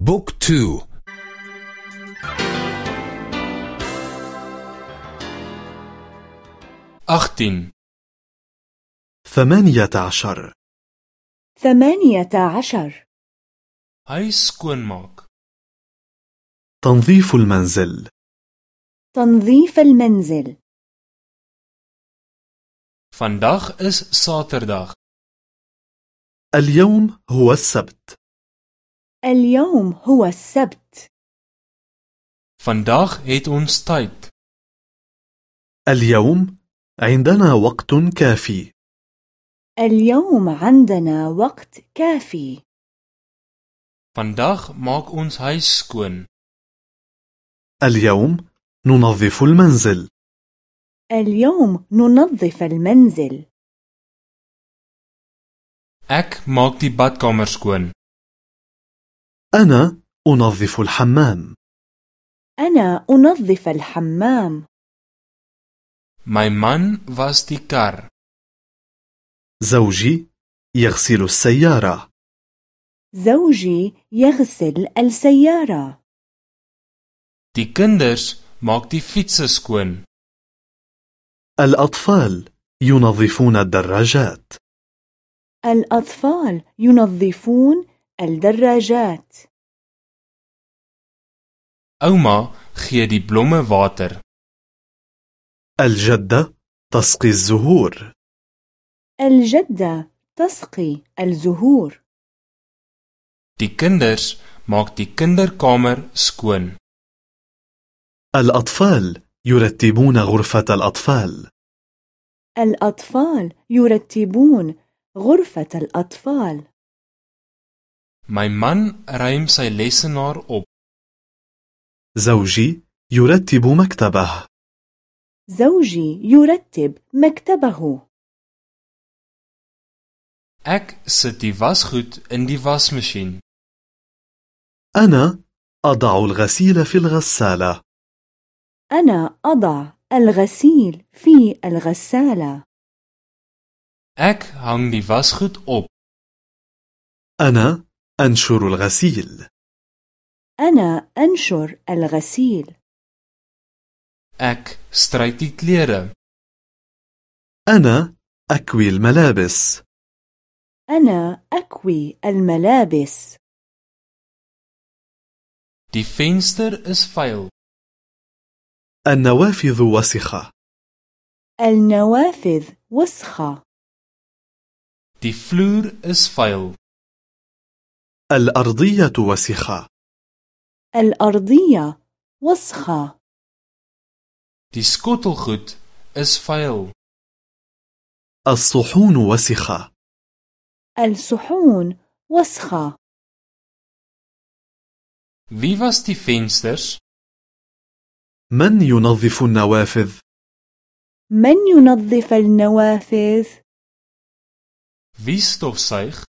Book two. Agtien ثمانية عشر. ثمانية عشر. Huis skoonmaak تنظيف المنزل. تنظيف المنزل. Vandag is Saterdag. اليوم هو السبت. اليوم هو السبت Vandag het ons tyd. اليوم عندنا وقت كافي اليوم عندنا وقت كافي Vandag maak ons huis skoon. اليوم ننظف المنزل اليوم ننظف المنزل Ek maak die badkamer skoon. أنا أنظف الحمام. أنا أنظف الحمام. My man was die kar. زوجي يغسل السيارة. زوجي يغسل السيارة. Die kinders maak die fietses skoon. الأطفال ينظفون الدراجات. الأطفال ينظفون الدراجات. Ouma gee die blomme water. الجدة تسقي الزهور. الجدة تسقي الزهور. Die kinders maak die kinderkamer skoon. الأطفال يرتبون غرفة الأطفال. الأطفال يرتبون غرفة الأطفال. My man ruim sy lessenaar op. زوجي يرتب مكتبه زوجي يرتب مكتبه Ek sit die wasgoed in die wasmasjien. أنا أضع الغسيل في الغسالة أنا أضع الغسيل في الغسالة Ek hang die wasgoed op. أنا أنشر الغسيل أنا أنشر الغسيل stryk die klere. أنا أكوي الملابس أنا أكوي الملابس Die venster is vuil. النوافذ وسخة النوافذ وسخة Die vloer is vuil. الأرضية وسخة الأرضية وسخة Die skottelgoed is vuil. الصحون وسخة الصحون وسخة Wie was die vensters? من ينظف النوافذ؟ من ينظف النوافذ؟ Wie stofsuig?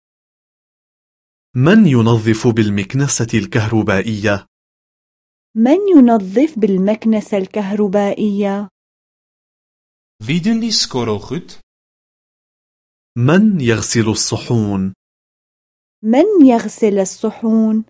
من ينظف بالمكنسة الكهربائية؟ من ينظف بالمكنسة الكهربائية؟ Wie doen die skorrelgoed? من يغسل الصحون؟ من يغسل الصحون؟